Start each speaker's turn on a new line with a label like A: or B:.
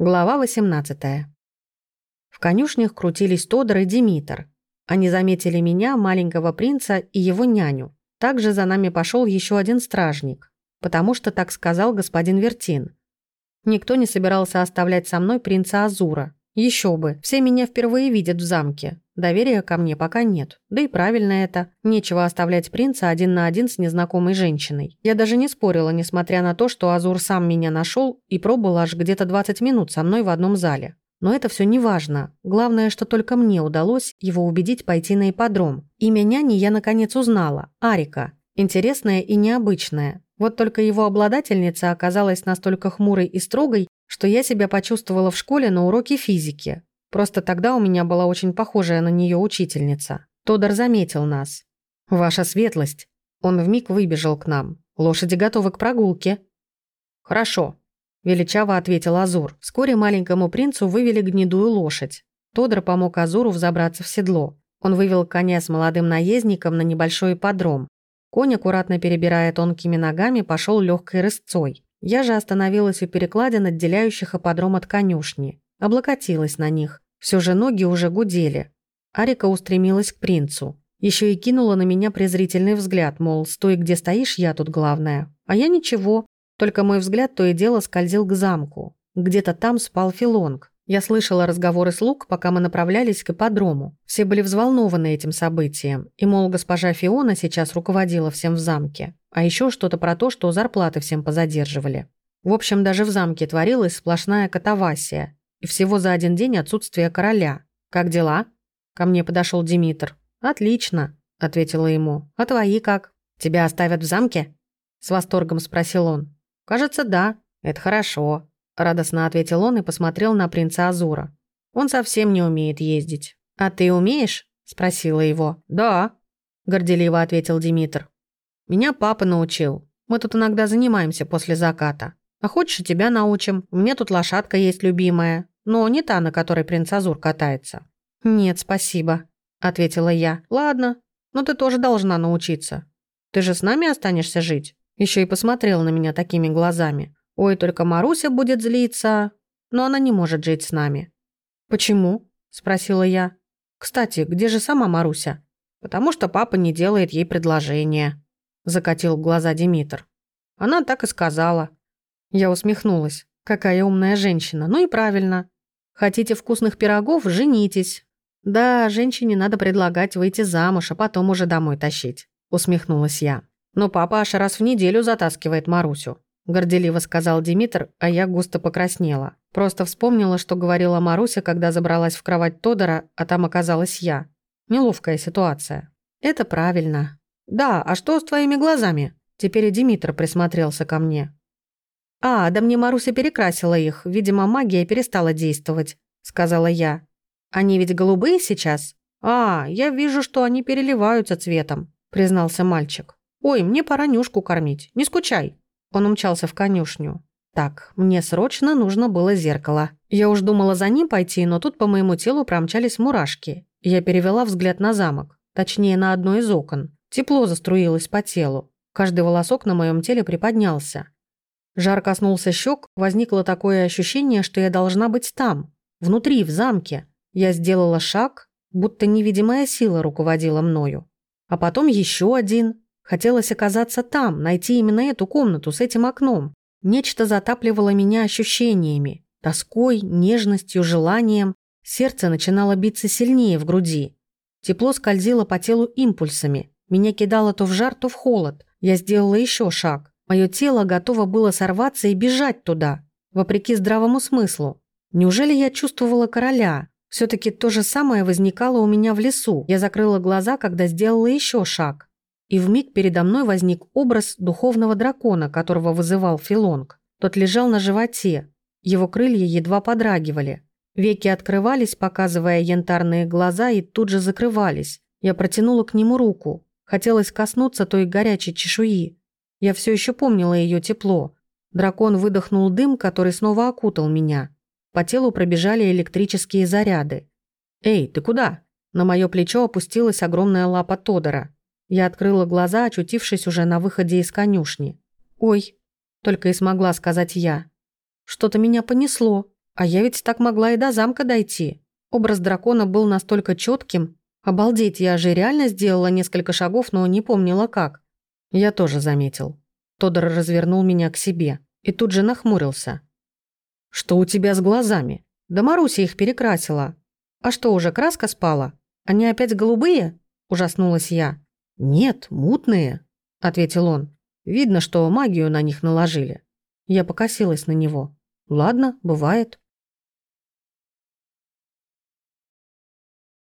A: Глава 18. В конюшнях крутились Тодор и Димитр. Они заметили меня, маленького принца и его няню. Также за нами пошел еще один стражник, потому что так сказал господин Вертин. Никто не собирался оставлять со мной принца Азура. Еще бы, все меня впервые видят в замке. Доверия ко мне пока нет. Да и правильно это. Нечего оставлять принца один на один с незнакомой женщиной. Я даже не спорила, несмотря на то, что Азур сам меня нашел и пробыл аж где-то 20 минут со мной в одном зале. Но это все не важно. Главное, что только мне удалось его убедить пойти на ипподром. Имя няни я наконец узнала. Арика. Интересная и необычная. Вот только его обладательница оказалась настолько хмурой и строгой, что я себя почувствовала в школе на уроке физики. Просто тогда у меня была очень похожая на нее учительница. Тодор заметил нас. «Ваша светлость». Он вмиг выбежал к нам. «Лошади готовы к прогулке». «Хорошо», – величаво ответил Азур. Вскоре маленькому принцу вывели гнедую лошадь. Тодор помог Азуру взобраться в седло. Он вывел коня с молодым наездником на небольшой подром. Конь, аккуратно перебирая тонкими ногами, пошел легкой рысцой. Я же остановилась у перекладин, отделяющих ипподром от конюшни. Облокотилась на них. Все же ноги уже гудели. Арика устремилась к принцу. Еще и кинула на меня презрительный взгляд, мол, стой, где стоишь, я тут главная. А я ничего, только мой взгляд то и дело скользил к замку. Где-то там спал Филонг. Я слышала разговоры слуг, пока мы направлялись к ипподрому. Все были взволнованы этим событием. И, мол, госпожа Фиона сейчас руководила всем в замке. А еще что-то про то, что зарплаты всем позадерживали. В общем, даже в замке творилась сплошная катавасия. И всего за один день отсутствия короля. Как дела? Ко мне подошел Димитр. Отлично, ответила ему. А твои как? Тебя оставят в замке? С восторгом спросил он. Кажется, да. Это хорошо. Радостно ответил он и посмотрел на принца Азура. Он совсем не умеет ездить. А ты умеешь? Спросила его. Да. Горделиво ответил Димитр. Меня папа научил. Мы тут иногда занимаемся после заката. А хочешь, тебя научим? У меня тут лошадка есть любимая, но не та, на которой принц Азур катается». «Нет, спасибо», — ответила я. «Ладно, но ты тоже должна научиться. Ты же с нами останешься жить?» Еще и посмотрел на меня такими глазами. «Ой, только Маруся будет злиться, но она не может жить с нами». «Почему?» – спросила я. «Кстати, где же сама Маруся?» «Потому что папа не делает ей предложение», – закатил глаза Димитр. «Она так и сказала. Я усмехнулась. Какая умная женщина. Ну и правильно. Хотите вкусных пирогов – женитесь. Да, женщине надо предлагать выйти замуж, а потом уже домой тащить. Усмехнулась я. Но папа аж раз в неделю затаскивает Марусю. Горделиво сказал Димитр, а я густо покраснела. Просто вспомнила, что говорила Маруся, когда забралась в кровать Тодора, а там оказалась я. Неловкая ситуация. Это правильно. Да, а что с твоими глазами? Теперь и Димитр присмотрелся ко мне. «А, да мне Маруся перекрасила их. Видимо, магия перестала действовать», — сказала я. «Они ведь голубые сейчас?» «А, я вижу, что они переливаются цветом», — признался мальчик. «Ой, мне пора нюшку кормить. Не скучай». Он умчался в конюшню. Так, мне срочно нужно было зеркало. Я уж думала за ним пойти, но тут по моему телу промчались мурашки. Я перевела взгляд на замок, точнее на одно из окон. Тепло заструилось по телу. Каждый волосок на моем теле приподнялся. Жар коснулся щек, возникло такое ощущение, что я должна быть там, внутри, в замке. Я сделала шаг, будто невидимая сила руководила мною. А потом еще один. Хотелось оказаться там, найти именно эту комнату с этим окном. Нечто затапливало меня ощущениями, тоской, нежностью, желанием. Сердце начинало биться сильнее в груди. Тепло скользило по телу импульсами. Меня кидало то в жар, то в холод. Я сделала еще шаг. Мое тело готово было сорваться и бежать туда, вопреки здравому смыслу. Неужели я чувствовала короля? Все-таки то же самое возникало у меня в лесу. Я закрыла глаза, когда сделала еще шаг. И вмиг передо мной возник образ духовного дракона, которого вызывал Филонг. Тот лежал на животе. Его крылья едва подрагивали. Веки открывались, показывая янтарные глаза, и тут же закрывались. Я протянула к нему руку. Хотелось коснуться той горячей чешуи. Я все еще помнила ее тепло. Дракон выдохнул дым, который снова окутал меня. По телу пробежали электрические заряды. «Эй, ты куда?» На мое плечо опустилась огромная лапа Тодора. Я открыла глаза, очутившись уже на выходе из конюшни. «Ой», — только и смогла сказать я. «Что-то меня понесло», — А я ведь так могла и до замка дойти. Образ дракона был настолько четким. Обалдеть, я же реально сделала несколько шагов, но не помнила как. Я тоже заметил. Тодор развернул меня к себе и тут же нахмурился. «Что у тебя с глазами? Да Маруся их перекрасила. А что, уже краска спала? Они опять голубые?» – ужаснулась я. «Нет, мутные», – ответил он. «Видно, что магию на них наложили». Я покосилась на него. «Ладно, бывает».